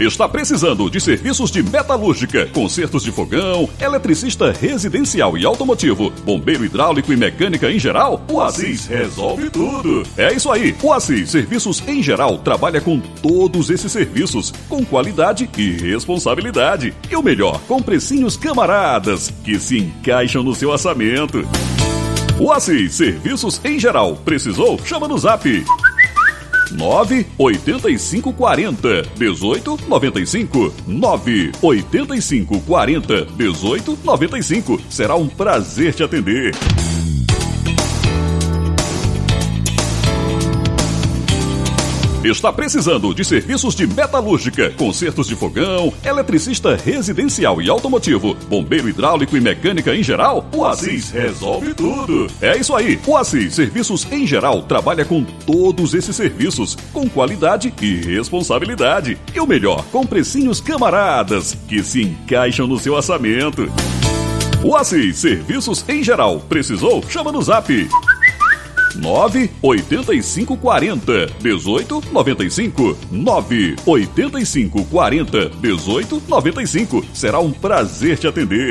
Está precisando de serviços de metalúrgica, consertos de fogão, eletricista residencial e automotivo, bombeiro hidráulico e mecânica em geral? O Assis resolve tudo. É isso aí. O Assis Serviços em geral trabalha com todos esses serviços, com qualidade e responsabilidade. E o melhor, com precinhos camaradas, que se encaixam no seu orçamento. O Assis Serviços em geral. Precisou? Chama no Zap. 9 85 40 18 95 9 85 40 18 95 Será um prazer te atender. Está precisando de serviços de metalúrgica, consertos de fogão, eletricista residencial e automotivo, bombeiro hidráulico e mecânica em geral? O Assis resolve tudo. É isso aí. O Assis Serviços em geral trabalha com todos esses serviços, com qualidade e responsabilidade. E o melhor, com precinhos camaradas, que se encaixam no seu orçamento. O Assis Serviços em geral. Precisou? Chama no Zap. 9 85 40 18 95 9 85 40 18 95 Será um prazer te atender.